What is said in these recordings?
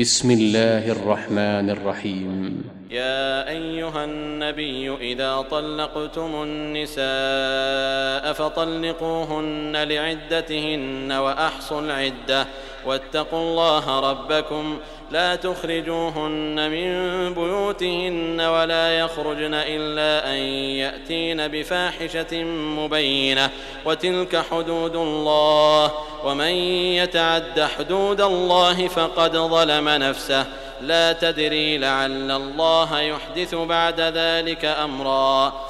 بسم الله الرحمن الرحيم. يا أيها النبي إذا طلقتم النساء فطلقوهن لعدتهن وأحصوا العدة. واتقوا الله ربكم. لا تخرجوهن من بيوتهن ولا يخرجن إلا أن يأتين بفاحشة مبينة. وتلك حدود الله. ومن يتعد حدود الله فقد ظلم نفسه. لا تدري لعل الله يحدث بعد ذلك أمرا.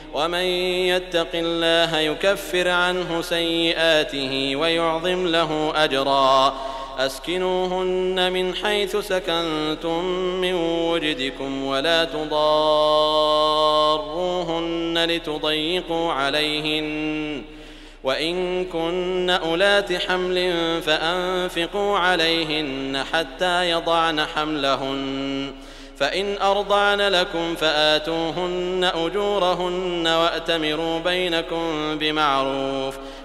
ومن يتق الله يكفر عنه سيئاته ويعظم له أجرا. أسكنوهن من حيث سكنتم من وجدكم ولا تضاروهن لتضيقوا عليهن. وإن كن أولات حمل فأنفقوا عليهن حتى يضعن حملهن. فإن أرضعن لكم فآتوهن أجورهن وأتمروا بينكم بمعروف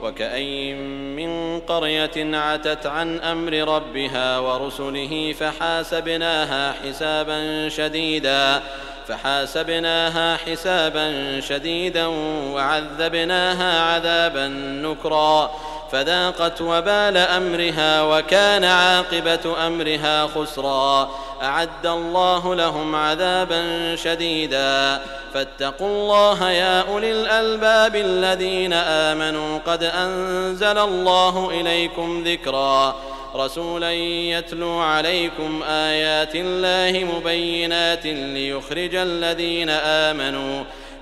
وكأي من قرية عتت عن أمر ربها ورسله فحاسبناها حسابا شديدا فحاسبناها حسابا شديدا وعذبناها عذابا نكرا. فذاقت وبال أمرها وكان عاقبة أمرها خسرا. أعد الله لهم عذابا شديدا. فاتقوا الله يا أولي الألباب الذين آمنوا. قد أنزل الله إليكم ذكرا. رسولا يتلو عليكم آيات الله مبينات ليخرج الذين آمنوا.